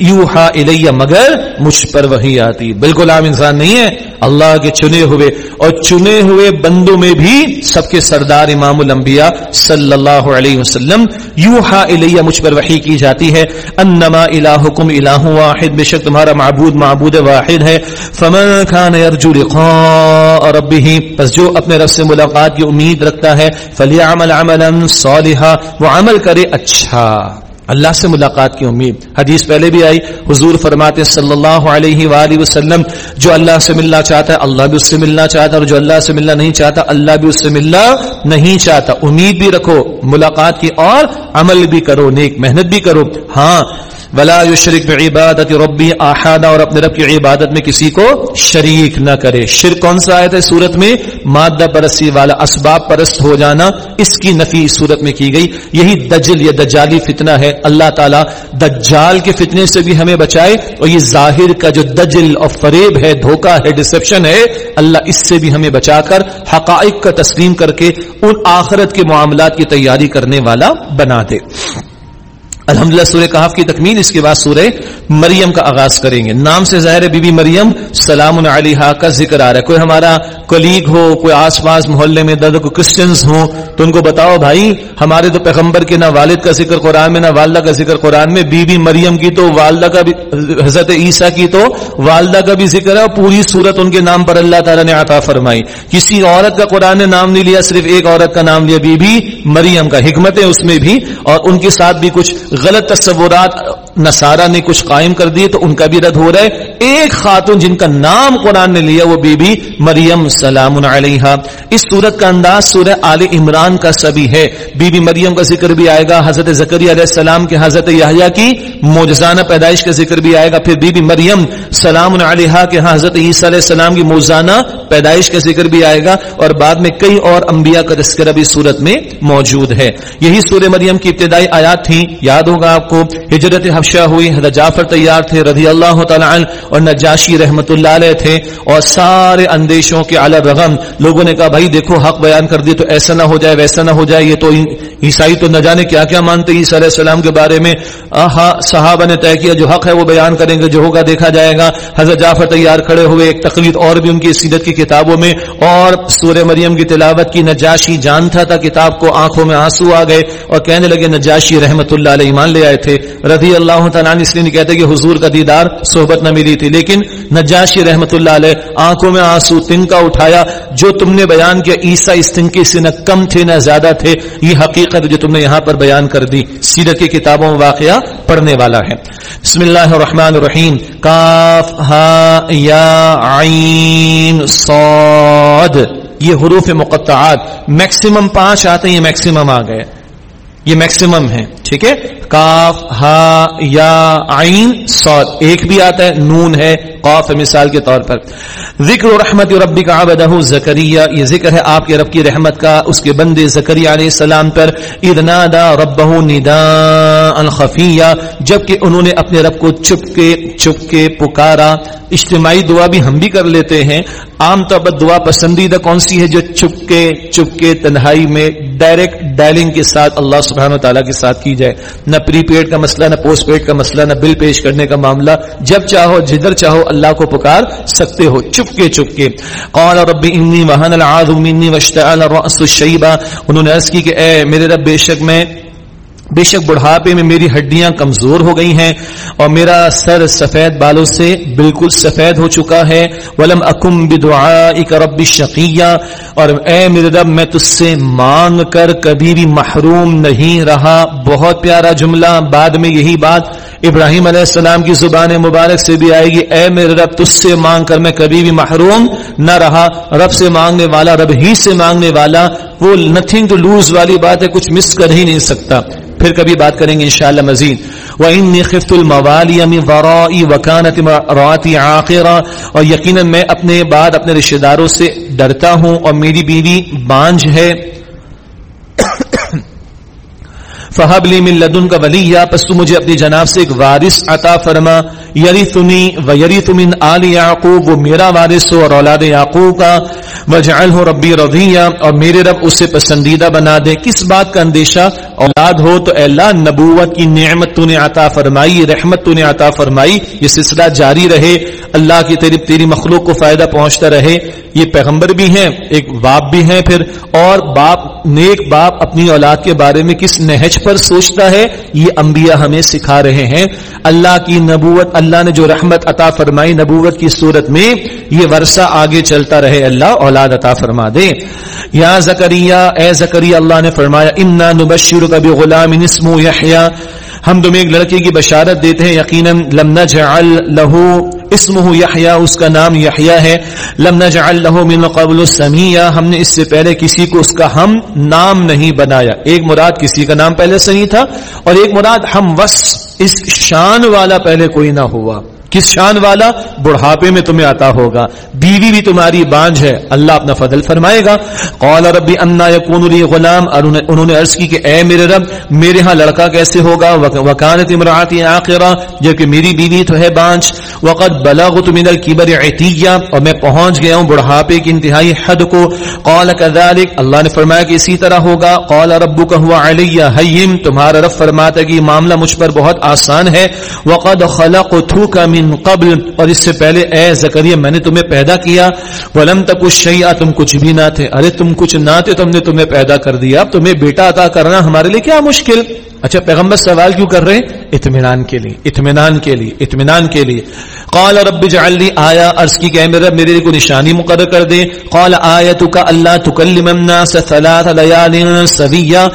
یوحا الیہ مگر مجھ پر وہی آتی۔ بالکل عام انسان نہیں ہے۔ اللہ کے چنے ہوئے اور چنے ہوئے بندوں میں بھی سب کے سردار امام الانبیاء صلی اللہ علیہ وسلم یوحا الیہ، مجھ پر وحی کی جاتی ہے۔ انما الہکم الہ واحد، بے شک تمہارا معبود معبود واحد ہے۔ فمن کان یرجو لقاء ربه پس جو اپنے رب سے ملاقات کی امید رکھتا ہے، فلیعمل عملا صالحا، وہ عمل کرے اچھا۔ اللہ سے ملاقات کی امید۔ حدیث پہلے بھی آئی، حضور فرماتے صلی اللہ علیہ وآلہ وسلم، جو اللہ سے ملنا چاہتا ہے، اللہ بھی اس سے ملنا چاہتا ہے، اور جو اللہ سے ملنا نہیں چاہتا، اللہ بھی اس سے ملنا نہیں چاہتا۔ امید بھی رکھو، ملاقات کی اور عمل بھی کرو، نیک محنت بھی کرو۔ ہاں ولا یشرک بعبادت ربی احدا اور اپنے رب کی عبادت میں کسی کو شریک نہ کرے۔ شرک کون سا آیت ہے صورت میں؟ مادہ پرستی والا، اسباب پرست ہو جانا، اس کی نفی اس صورت میں کی گئی۔ یہی دجل یا دجالی فتنہ ہے۔ اللہ تعالیٰ دجال کے فتنے سے بھی ہمیں بچائے۔ اور یہ ظاہر کا جو دجل اور فریب ہے دھوکا ہے ڈسپشن ہے، اللہ اس سے بھی ہمیں بچا کر، حقائق کا تسلیم کر کے، ان آخرت کے معاملات کی تیاری کرنے والا بنا دے۔ الحمدللہ سورہ کہاف کی تکمیل، اس کے بعد سورہ مریم کا آغاز کریں گے۔ نام سے ظاہر بی بی مریم، سلام علیہ کا ذکر آ رہا ہے۔ کوئی ہمارا کلیگ ہو، کوئی آس پاس محلے میں درد کو کرسچنز ہوں، تو ان کو بتاؤ بھائی، ہمارے تو پیغمبر کے نہ والد کا ذکر قرآن میں، نہ والدہ کا ذکر قرآن میں، بی بی مریم کی تو، والدہ کا بھی، حضرت عیسیٰ کی تو، والدہ کا بھی ذکر ہے اور پوری صورت ان کے نام پر اللہ تعالیٰ نے عطا فرمائی۔ کسی عورت کا قرآن نے نام نہیں لیا، صرف ایک عورت کا نام لیا بی بی مریم کا۔ حکمت ہے اس میں بھی اور ان کے ساتھ بھی کچھ غلط تصورات نصارہ نے کچھ قائم کر دیے تو ان کا بھی رد ہو رہا ہے۔ ایک خاتون جن کا نام قرآن نے لیا وہ بی بی مریم سلام علیہ اس صورت کا انداز سورہ آل عمران کا سبھی ہے۔ بی بی مریم کا ذکر بھی آئے گا، حضرت زکری علیہ السلام کے حضرت یحییٰ کی موجزانہ پیدائش کا ذکر بھی آئے گا۔ پھر بی بی مریم سلام علیہ کے ہاں حضرت عیسیٰ علیہ السلام کی موزانہ پیدائش کا ذکر بھی آئے گا۔ اور بعد میں کئی اور انبیاء کا تذکرہ بھی صورت میں موجود ہے۔ یہی سورہ مریم کی ابتدائی آیات تھی یاد ہوگا آپ کو۔ ہجرت حفشہ ہوئی، حضرت جعفر تیار تھے رضی اللہ تعالیٰ عنہ اور نجاشی رحمت اللہ علیہ تھے۔ اور سارے اندیشوں کے علی رغم، لوگوں نے کہا، بھائی دیکھو، حق بیان کر دیے تو ایسا نہ ہو جائے، ویسا نہ ہو جائے۔ یہ تو عیسائی تو نہ جانے کیا کیا مانتے عیسیٰ علیہ السلام کے بارے میں۔ آہا، صحابہ نے طے کیا، جو حق ہے وہ بیان کریں گے، جو ہوگا دیکھا جائے گا۔ حضرت جعفر تیار کھڑے ہوئے، ایک تقریر اور بھی ان کی سیرت کی کتابوں میں۔ اور سورہ مریم کی تلاوت کی نجاشی جانتا تھا کتاب کو آنکھوں میں آنسو آ گئے اور کہنے لگے، نجاشی رحمت اللہ علیہ ایمان لے آئے تھے، رضی اللہ تعالیٰ اس لیے کہتے کہ حضور کا دیدار صحبت نہ ملی تھی، لیکن نجاشی رحمت اللہ علیہ آنکھوں میں آنسو تنکا اٹھایا، جو تم نے بیان کیا، عیسیٰ اس تنکے سے نہ کم تھے نہ زیادہ تھے، یہ حقیقت جو تم نے یہاں پر بیان کر دی، سیرت کی کتابوں میں واقعہ پڑھنے والا ہے۔ بسم اللہ الرحمن الرحیم کاف ہا، یا، عین، صاد، یہ حروف مقطعات، میکسیمم پانچ آتے ہیں یہ میکسیمم آ گئے۔ یہ میکسیمم ہے ٹھیک ہے؟ کاف ہا، یا، عین، صاد، ایک بھی آتا ہے، نون ہے، قاف مثال کے طور پر۔ ذکر و رحمت ربی کا عبدہ زکریہ یہ ذکر ہے آپ کے رب کی رحمت کا، اس کے بندے زکریہ علیہ السلام پر۔ ادنادا ربہ ندا الخفیہ جبکہ انہوں نے اپنے رب کو چپ کے چپ کے پکارا۔ اجتماعی دعا بھی ہم بھی کر لیتے ہیں۔ عام طور پر دعا پسندیدہ کون سی ہے جو چپ کے چپ کے تنہائی میں ڈائریکٹ ڈائلنگ کے ساتھ اللہ سب سبحانہ و تعالیٰ کے ساتھ کی جائے۔ نہ پری پیڈ کا مسئلہ، نہ پوسٹ پیڈ کا مسئلہ، نہ بل پیش کرنے کا معاملہ۔ جب چاہو، جدھر چاہو، اللہ کو پکار سکتے ہو۔ چپ کے چپ کے قال رب انی وحن العظم انی واشتعل الراس الشیبہ۔ انہوں نے عرض کی کہ، اے میرے رب، بے شک میں بے شک بڑھاپے میں میری ہڈیاں کمزور ہو گئی ہیں اور میرا سر سفید بالوں سے بالکل سفید ہو چکا ہے۔ ولم اکم رب شقیہ اور اے میرے رب، میں تج سے مانگ کر کبھی بھی محروم نہیں رہا۔ بہت پیارا جملہ، بعد میں یہی بات۔ ابراہیم علیہ السلام کی زبان مبارک سے بھی آئے گی، اے میرے رب تج سے مانگ کر میں کبھی بھی محروم نہ رہا، رب سے مانگنے والا، رب ہی سے مانگنے والا، وہ نتھنگ ٹو لوز والی بات ہے، کچھ مس کر ہی نہیں سکتا. پھر کبھی بات کریں گے انشاءاللہ مزید. وَإِنِّي خِفْتُ الْمَوَالِيَ مِنْ وَرَائِي وَكَانَتِ مَرَاتِ عَاقِرًا اور یقیناً میں اپنے بعد اپنے رشتہ داروں سے ڈرتا ہوں اور میری بیوی بانج ہے۔ فہب لی من لدن کا ولی یا پس تو مجھے اپنی جناب سے ایک وارث عطا فرما، یریثنی و یریث من آل یعقوب، وہ میرا وارث ہو اور اولاد یعقوب کا۔ وجعلہ ربی رضیہ اور میرے رب اسے پسندیدہ بنا دے۔ کس بات کا اندیشہ؟ اولاد ہو تو اے اللہ نبوت کی نعمت تو نے عطا فرمائی، رحمت تو نے عطا فرمائی، یہ سلسلہ جاری رہے۔ اللہ کی تیری تیری مخلوق کو فائدہ پہنچتا رہے۔ یہ پیغمبر بھی ہیں، ایک باپ بھی ہیں پھر۔ اور باپ، نیک باپ اپنی اولاد کے بارے میں کس نہج پر سوچتا ہے، یہ انبیاء ہمیں سکھا رہے ہیں۔ اللہ کی نبوت، اللہ نے جو رحمت عطا فرمائی نبوت کی صورت میں، یہ ورثہ آگے چلتا رہے۔ اللہ اولاد عطا فرما دے۔ یا زکریہ اے زکریہ اللہ نے فرمایا، انا نبشر کا غلام اسمو یحییٰ ہم تمہیں ایک لڑکے کی بشارت دیتے ہیں، یقیناً لم نجعل له اسمه یحییٰ اس کا نام یحییٰ ہے۔ لم نجعل له من قبل سمیہ ہم نے اس سے پہلے کسی کو اس کا ہم نام نہیں بنایا۔ ایک مراد کسی کا نام پہلے سے نہیں تھا، اور ایک مراد ہم وس، اس شان والا پہلے کوئی نہ ہوا۔ کس شان والا بڑھاپے میں تمہیں آتا ہوگا بیوی بھی تمہاری بانج ہے اللہ اپنا فضل فرمائے گا قال ربی انا یکون لی غلام انہوں نے عرض کی کہ اے میرے رب، میرے ہاں لڑکا کیسے ہوگا؟ وکانت امراتی آخرہ جبکہ میری بیوی تو ہے بانج وقت بلغت من الكبر عتیہ، اور میں پہنچ گیا ہوں بڑھاپے کی انتہائی حد کو۔ قال كذلك اللہ نے فرمایا کہ اسی طرح ہوگا۔ قال ربک هو علی حیم، تمہارا رب فرماتا کہ یہ معاملہ مجھ پر بہت آسان ہے۔ وقد خلقتک من قبل اور اس سے پہلے اے زکریہ میں نے تمہیں پیدا کیا، ولم تک شیئا، تم کچھ بھی نہ تھے۔ ارے تم کچھ نہ تھے، تم نے تمہیں پیدا کر دیا۔ اب تمہیں بیٹا عطا کرنا ہمارے لیے کیا مشکل؟ اچھا پیغمبر سوال کیوں کر رہے ہیں؟ اطمینان کے لیے، اطمینان کے لیے، اطمینان کے لیے۔ قال رب اجعل لي آیا عرض کی کہ میرے رب، میرے لیے کوئی نشانی مقرر کر دے۔ قال آیتک اللہ تکلم الناس ثلاث لیال سویا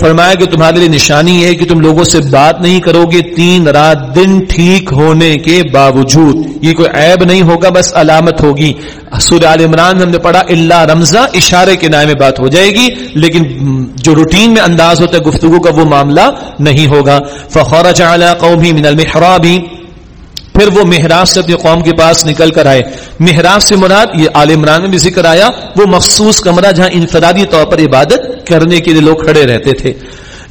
فرمایا کہ تمہارے لیے نشانی ہے کہ تم لوگوں سے بات نہیں کرو گے تین رات دن ٹھیک ہونے کے باوجود۔ یہ کوئی عیب نہیں ہوگا، بس علامت ہوگی۔ سورہ آل عمران ہم نے پڑھا اللہ رمضہ اشارے کے نام میں بات ہو جائے گی، لیکن جو روٹین میں انداز ہوتا ہے گفتگو کا وہ معاملہ نہیں ہوگا۔ فخرج على قومه من المحراب پھر وہ محراب سے اپنی قوم کے پاس نکل کر آئے۔ محراب سے مراد یہ عال عمران میں بھی ذکر آیا، وہ مخصوص کمرہ جہاں انفرادی طور پر عبادت کرنے کے لیے لوگ کھڑے رہتے تھے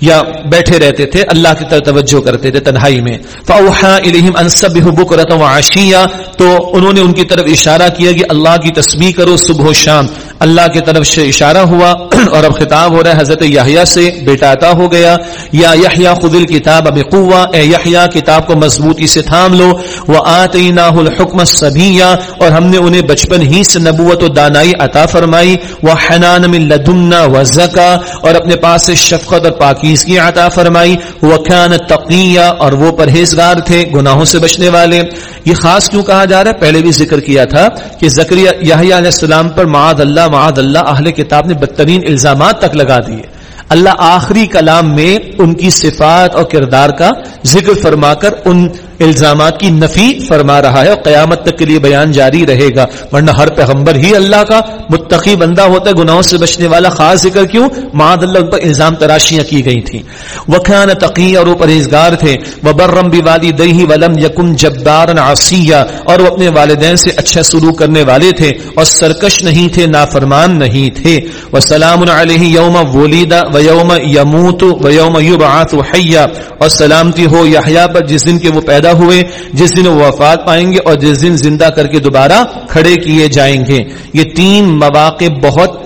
یا بیٹھے رہتے تھے، اللہ کی طرف توجہ کرتے تھے تنہائی میں۔ فاوحا الیہم ان سبحوا تو انہوں نے ان کی طرف اشارہ کیا کہ اللہ کی تسبیح کرو صبح و شام۔ اللہ کی طرف سے اشارہ ہوا۔ اور اب خطاب ہو رہا ہے حضرت یحییٰ سے، بیٹا عطا ہو گیا، یا یحییٰ خذ الکتاب بقوہ اے یحییٰ کتاب کو مضبوطی سے تھام لو، وآتیناہ الحکم الصبیہ، اور ہم نے انہیں بچپن ہی سے نبوت و دانائی عطا فرمائی، وحنان من لدنا وزکا، اور اپنے پاس سے شفقت اور پاکی کی عطا فرمائی وکان تقیہ، اور وہ پرہیزگار تھے، گناہوں سے بچنے والے۔ یہ خاص کیوں کہا جا رہا ہے؟ پہلے بھی ذکر کیا تھا کہ زکریہ یحییٰ علیہ السلام پر معاذ اللہ معاذ اللہ اہل کتاب نے بدترین الزامات تک لگا دیے۔ اللہ آخری کلام میں ان کی صفات اور کردار کا ذکر فرما کر ان الزامات کی نفی فرما رہا ہے اور قیامت تک کے لیے بیان جاری رہے گا۔ ورنہ ہر پیغمبر ہی اللہ کا متقی بندہ ہوتا ہے، گناہوں سے بچنے والا۔ خاص ذکر کیوں؟ معاد اللہ، ان پر الزام تراشیاں کی گئی تھیں۔ وکھان تقی اور وہ پرہیزگار تھے۔ وہ برم بھی والی دہی ولم یکم جبدار آسیہ اور وہ اپنے والدین سے اچھا سلوک کرنے والے تھے اور سرکش نہیں تھے، نافرمان نہیں تھے۔ وہ سلام علیہ یوم ولیدہ و یوم یموت و یوم یبعث حیا۔ اور سلامتی ہو یحییٰ پر جس دن کے وہ پیدا ہوئے، جس دن وہ وفات پائیں گے اور جس دن زندہ کر کے دوبارہ کھڑے کیے جائیں گے۔ یہ تین مواقع بہت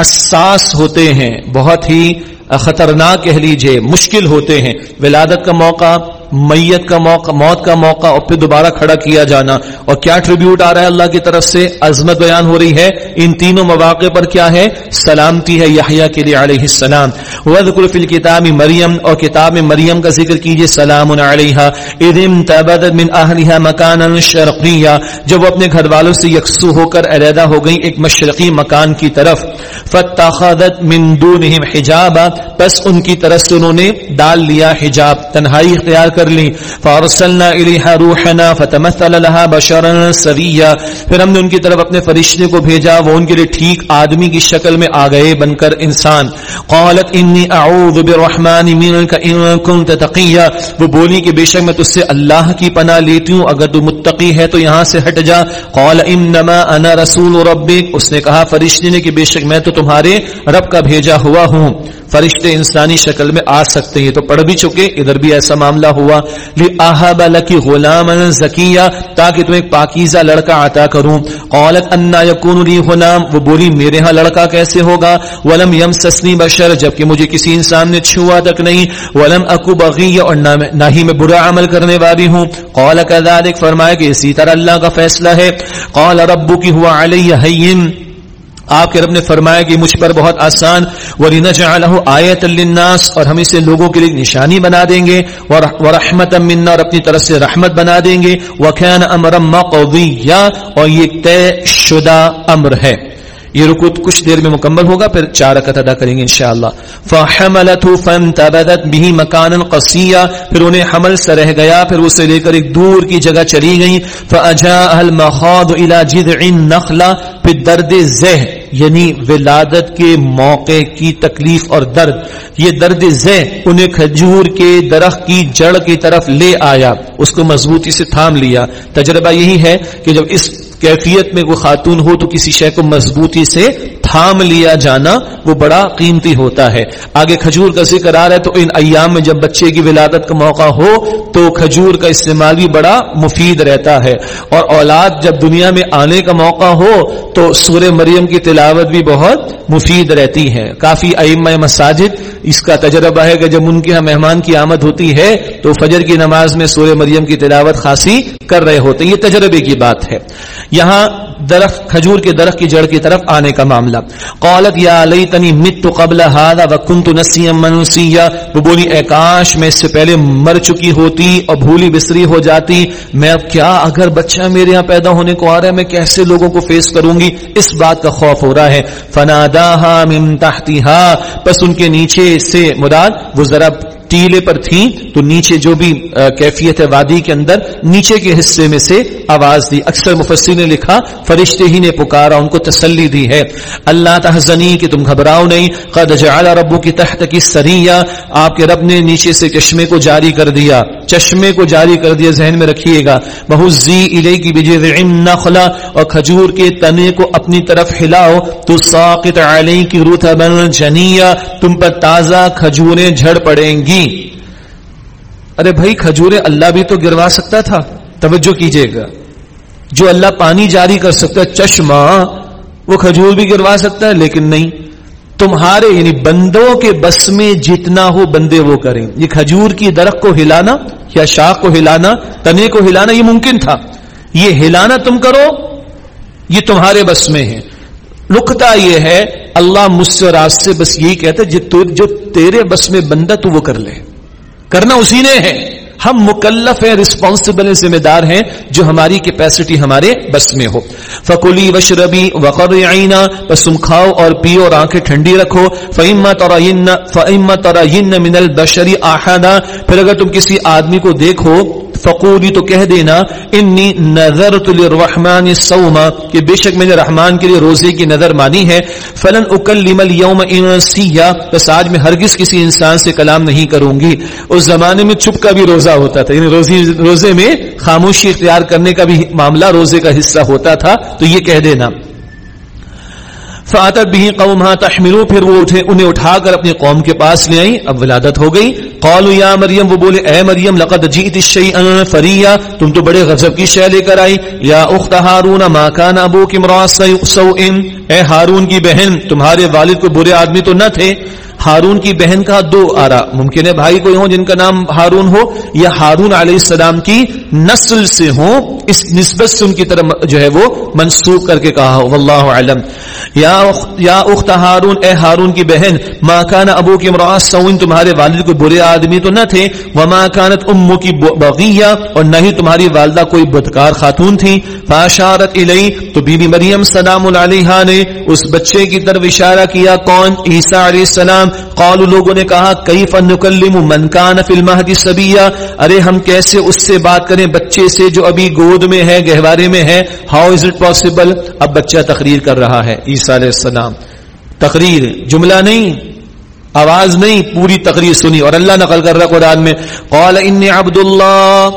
حساس ہوتے ہیں، بہت ہی خطرناک کہہ لیجیے، مشکل ہوتے ہیں۔ ولادت کا موقع میت کا موقع، موت کا موقع اور پھر دوبارہ کھڑا کیا جانا۔ اور کیا ٹریبیوٹ آ رہا ہے اللہ کی طرف سے؟ عظمت بیان ہو رہی ہے۔ ان تینوں مواقع پر کیا ہے؟ سلامتی ہے یحییٰ کے لیے علیہ السلام۔ وذکر فی الکتاب مریم، اور کتاب میں مریم کا ذکر کیجیے، سلام علیہا۔ اذ انتبدت من اہلها مکانا شرقیہ۔ جب وہ اپنے گھر والوں سے یکسو ہو کر علیحدہ ہو گئی ایک مشرقی مکان کی طرف۔ فتخذت من دونہم حجابا۔ پس ان کی طرف سے انہوں نے ڈال لیا حجاب۔ تنہائی اختیار کر کر لی فارسلنا الیہا روحنا فتمثل لها بشرا سویا پھر ہم نے ان کی طرف اپنے فرشتے کو بھیجا، وہ ان کے لیے ٹھیک آدمی کی شکل میں آ گئے، بن کر انسان۔ قالت انی اعوذ بالرحمن منک ان کنت تقیا وہ بولی کہ بے شک میں تجھ سے اللہ کی پناہ لیتی ہوں، اگر تو متقی ہے تو یہاں سے ہٹ جا۔ قال انما انا رسول ربک اس نے کہا، فرشتے نے کہ بے شک میں تو تمہارے رب کا بھیجا ہوا ہوں۔ فرشتے انسانی شکل میں آ سکتے ہیں تو پڑھ بھی چکے، ادھر بھی ایسا معاملہ ہوا۔ لِأَحَبَ لَكِ غُلَامًا زَكِيًّا، تاکہ تمہیں پاکیزہ لڑکا عطا کروں۔ قالت انا یکون لی غلام، وہ بولی، میرے ہاں لڑکا کیسے ہوگا؟ ولم یمسسنی بشر جبکہ مجھے کسی انسان نے چھوا تک نہیں۔ ولم اکو بغی اور نہ ہی میں برا عمل کرنے والی ہوں۔ قال كذلك، فرمایا کہ اسی طرح اللہ کا فیصلہ ہے۔ قال ربک هو علی هین آپ کے رب نے فرمایا کہ مجھ پر بہت آسان، وَلِنَجْعَلَهُ آیت الناس اور ہم اسے لوگوں کے لیے نشانی بنا دیں گے رحمت امنا اور اپنی طرف سے رحمت بنا دیں گے۔ وَكَانَ امرم مَقْضِيًّا، اور یہ طے شدہ امر ہے۔ یہ رکو کچھ دیر میں مکمل ہوگا، پھر چار رکعت ادا کریں گے انشاءاللہ۔ فحملته فانتبذت به مكانا قصيا۔ پھر انہیں حمل سے رہ گیا، پھر اسے لے کر ایک دور کی جگہ چلی گئی فاجاء المخاض الى جذع النخله پھر درد یعنی ولادت کے موقع کی تکلیف اور درد، یہ درد زہ انہیں کھجور کے درخت کی جڑ کی طرف لے آیا۔ اس کو مضبوطی سے تھام لیا۔ تجربہ یہی ہے کہ جب اس کیفیت میں کوئی خاتون ہو تو کسی شے کو مضبوطی سے تھام لیا جانا وہ بڑا قیمتی ہوتا ہے۔ آگے کھجور کا ذکر آ رہا ہے تو ان ایام میں جب بچے کی ولادت کا موقع ہو تو کھجور کا استعمال بھی بڑا مفید رہتا ہے۔ اور اولاد جب دنیا میں آنے کا موقع ہو تو سورہ مریم کی تلاوت بھی بہت مفید رہتی ہے۔ کافی ائمہ مساجد اس کا تجربہ ہے کہ جب ان کے یہاں مہمان کی آمد ہوتی ہے تو فجر کی نماز میں سورہ مریم کی تلاوت خاصی کر رہے ہوتے ہیں۔ یہ تجربے کی بات ہے۔ یہاں درخت کھجور کے درخت کی جڑ کی طرف آنے کا معاملہ۔ قالت، یا لیتنی مت قبل هذا وكنت نسيا منسيا وہ بولی، اے کاش، میں اس سے پہلے مر چکی ہوتی اور بھولی بسری ہو جاتی، میں اب کیا اگر بچہ میرے ہاں پیدا ہونے کو آ رہا ہے، میں کیسے لوگوں کو فیس کروں گی؟ اس بات کا خوف ہو رہا ہے۔ فناداها من تحتها، پس ان کے نیچے سے مراد، وہ ذرا ٹیلے پر تھیں تو نیچے جو بھی کیفیت ہے وادی کے اندر، نیچے کے حصے میں سے آواز دی۔ اکثر مفسر نے لکھا، فرشتے ہی نے پکارا، ان کو تسلی دی ہے۔ اللہ تحزنی کہ تم گھبراؤ نہیں۔ قد جعل ربو کی تحت کی سریہ آپ کے رب نے نیچے سے چشمے کو جاری کر دیا۔ چشمے کو جاری کر دیا، ذہن میں رکھیے گا۔ بہت زی الے کی بجے نخلا اور کھجور کے تنے کو اپنی طرف ہلاؤ۔ تو ساقط علی کی روت بن جنیا تم پر تازہ کھجوریں جھڑ پڑیں گی۔ ارے بھائی کھجورے اللہ بھی تو گروا سکتا تھا۔ توجہ کیجیے گا۔ جو اللہ پانی جاری کر سکتا ہے، چشمہ، وہ کھجور بھی گروا سکتا ہے، لیکن نہیں۔ تمہارے یعنی بندوں کے بس میں جتنا ہو بندے وہ کریں۔ یہ کھجور کی درخت کو ہلانا یا شاخ کو ہلانا، تنے کو ہلانا، یہ ممکن تھا۔ یہ ہلانا تم کرو، یہ تمہارے بس میں ہے۔ رکتا یہ ہے، اللہ مجھ سے اور آج سے بس یہی کہتا ہے، جو تیرے بس میں بندہ تو وہ کر لے۔ کرنا اسی نے ہے۔ ہم مکلف ہیں رسپانسبل ہیں، ذمہ دار ہیں، جو ہماری کیپیسٹی ہمارے بس میں ہو۔ فکولی وشربی وقر عینا بس تم کھاؤ اور پیو اور آنکھیں ٹھنڈی رکھو۔ فعمت اور فعمت اور من البشری آحادا پھر اگر تم کسی آدمی کو دیکھو فقولی تو کہہ دینا، انی نظرت للرحمن سوما کہ بے شک میں نے رحمان کے لیے روزے کی نظر مانی ہے۔ فلن اکلم اليوم انسیا بس آج میں ہرگز کسی انسان سے کلام نہیں کروں گی۔ اس زمانے میں چھپ کا بھی روزہ ہوتا تھا یعنی روزی، روزے میں خاموشی اختیار کرنے کا بھی معاملہ روزے کا حصہ ہوتا تھا۔ تو یہ کہہ دینا۔ فاتت بھی قوم تشمیروں پھر وہ اٹھے، انہیں اٹھا کر اپنی قوم کے پاس لے آئی اب ولادت ہو گئی۔ قالوا یا مریم وہ بولے، اے مریم، لقد جئت الشیء فریا تم تو بڑے غضب کی شے لے کر آئی۔ یا اخت ہارون، ما کان ابوک امرا سوء۔ اے ہارون کی بہن، تمہارے والد کو برے آدمی تو نہ تھے۔ ہارون کی بہن کا دو آرا۔ ممکن ہے بھائی کوئی ہو جن کا نام ہارون ہو یا ہارون علیہ السلام کی نسل سے ہوں۔ اس نسبت سے ان کی طرف جو ہے وہ منسوخ کر کے کہا ہو۔ واللہ علم یا یا اخت ہارون، اے ہارون کی بہن، ما کان ابو کی امراض سوین تمہارے والد کوئی برے آدمی تو نہ تھے۔ وما کانت امو کی بغیہ، اور نہ ہی تمہاری والدہ کوئی بدکار خاتون تھی۔ فاشارت الی تو بی بی مریم سلام علیہا نے اس بچے کی طرف اشارہ کیا۔ کون؟ عیسیٰ علیہ السلام۔ قالو لوگوں نے کہا، کیف نکلم من کان فی المہدی سبیہ؟ ارے، ہم کیسے اس سے بات کریں بچے سے جو ابھی گود میں ہے گہوارے میں ہے ہاؤ از اٹ پاسبل اب بچہ تقریر کر رہا ہے عیسیٰ علیہ السلام۔ تقریر، جملہ نہیں، آواز نہیں، پوری تقریر سنی اور اللہ نقل کر رہا قرآن میں۔ قال انی عبد اللہ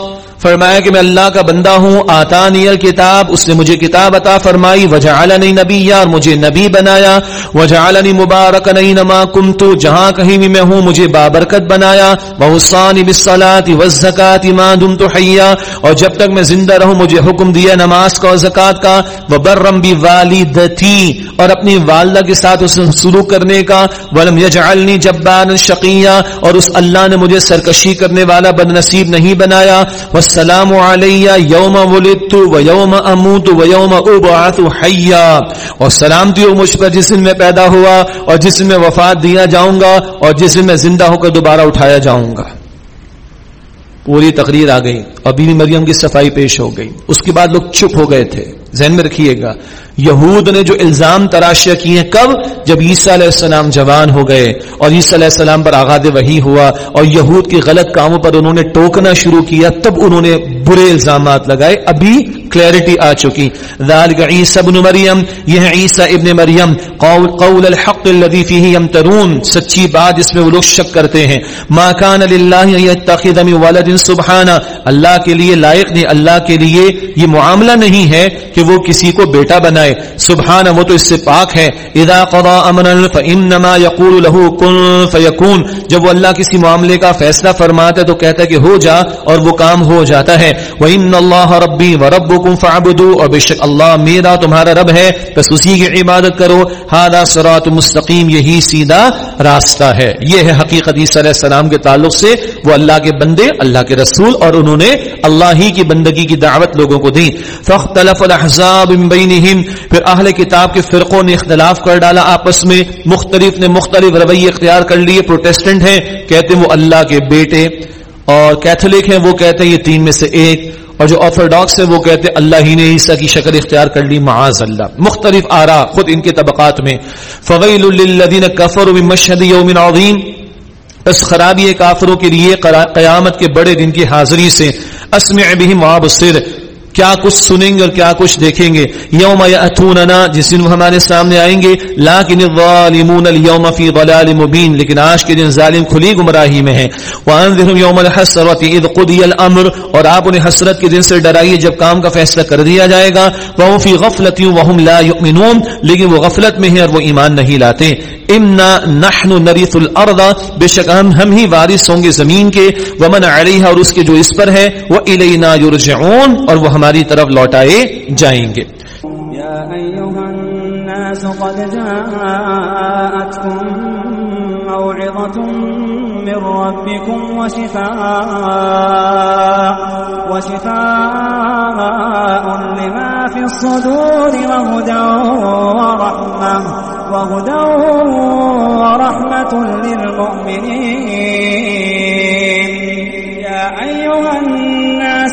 فرمایا کہ میں اللہ کا بندہ ہوں، آتانی الکتاب، اس نے مجھے کتاب عطا فرمائی، وجعلنی نبی اور مجھے نبی بنایا، وجعلنی مبارک نما کنتو، جہاں کہیں بھی میں ہوں، مجھے بابرکت بنایا، وحسانی بالصلاة والزکاة ما دمت حیا، اور جب تک میں زندہ رہوں، مجھے حکم دیا نماز کا اور زکات کا، وبرم بوالدتی، اور اپنی والدہ کے ساتھ اس سلوک کرنے کا، ولم یجعلنی جبانا شقیہ، اور اس اللہ نے مجھے سرکشی کرنے والا بدنصیب نہیں بنایا السلام علیہ یوم ولدت و یوم اموت و یوم ابعث حیا۔ اور سلامتی ہو مجھ پر جس دن میں پیدا ہوا اور جس دن میں وفات دیا جاؤں گا اور جس دن میں زندہ ہو کر دوبارہ اٹھایا جاؤں گا۔ پوری تقریر آ گئی اور بیوی مریم کی صفائی پیش ہو گئی۔ اس کے بعد لوگ چپ ہو گئے تھے۔ ذہن میں رکھیے گا۔ یہود نے جو الزام تراشیا کیے ہیں کب؟ جب عیسیٰ علیہ السلام جوان ہو گئے اور عیسیٰ علیہ السلام پر آغاز وہی ہوا اور یہود کے غلط کاموں پر انہوں نے ٹوکنا شروع کیا، تب انہوں نے برے الزامات لگائے ابھی کلیئرٹی آ چکی۔ ذالک عیسی ابن مریم یہ عیسی ابن مریم۔ قول, قول الحق الذي فيه يمترون سچی بات جس میں وہ لوگ شک کرتے ہیں۔ ما کان للہ یتخذ من ولد سبحانہ۔ اللہ کے لیے لائق نہیں اللہ کے لیے یہ معاملہ نہیں ہے کہ وہ کسی کو بیٹا بنائے۔ سبحانہ وہ تو اس سے پاک ہے۔ اذا قضا امرا فانما يقول له كن فيكون جب وہ اللہ کسی معاملے کا فیصلہ فرماتا ہے تو کہتا ہے کہ ہو جا اور وہ کام ہو جاتا ہے۔ وان اللہ ربی وربکم فاعبدوا اور بے شک اللہ میرا تمہارا رب ہے، بس اسی کی عبادت کرو۔ هذا صراط مستقیم، یہی سیدھا راستہ ہے۔ یہ ہے حقیقت عیسی علیہ السلام کے تعلق سے۔ وہ اللہ کے بندے، اللہ کے رسول اور انہوں نے اللہ ہی کی بندگی کی دعوت لوگوں کو دی۔ فاختلف الاحزاب من بینہم، پھر اہل کتاب کے فرقوں نے اختلاف کر ڈالا آپس میں۔ مختلف نے مختلف رویے اختیار کر لیے، پروٹیسٹنٹ ہیں، کہتے ہیں وہ اللہ کے بیٹے۔ اور کیتھولک ہیں، وہ کہتے ہیں یہ تین میں سے ایک۔ اور جو آرتھوڈاکس ہیں، وہ کہتے ہیں اللہ ہی نے عیسیٰ کی شکل اختیار کر لی، معاذ اللہ۔ مختلف آرا خود ان کے طبقات میں۔ فویل للذین کفروا من مشهد یوم عظیم بس خرابی کافروں کے لیے قیامت کے بڑے دن کی حاضری سے۔ اسمع بهم وابصر کیا کچھ سنیں گے اور کیا کچھ دیکھیں گے؟ یوم یاتوننا جس دن وہ ہمارے سامنے آئیں گے، لیکن الظالمون اليوم فی ضلال مبین، لیکن آج کے دن ظالم کھلی گمراہی میں ہیں۔ وانذرهم یوم الحسرۃ اذ قضی الامر اور آپ انہیں حسرت کے دن سے ڈرائیے جب کام کا فیصلہ کر دیا جائے گا۔ وهم فی غفلۃ وهم لا یؤمنون لیکن وہ غفلت میں ہیں اور وہ ایمان نہیں لاتے۔ امنا نحن نرث الارض بے شک ہم ہم ہی وارث ہوں گے زمین کے۔ ومن علیہا اور اس کے جو اس پر ہے وہ الینا یرجعون اور وہ ہماری طرف لوٹائے جائیں گے۔ يا الناس قد جاءتكم موعظة من ربكم وشفاء وشفاء لما في الصدور وهدى ورحمة وهدى ورحمة للمؤمنين يا أيها الناس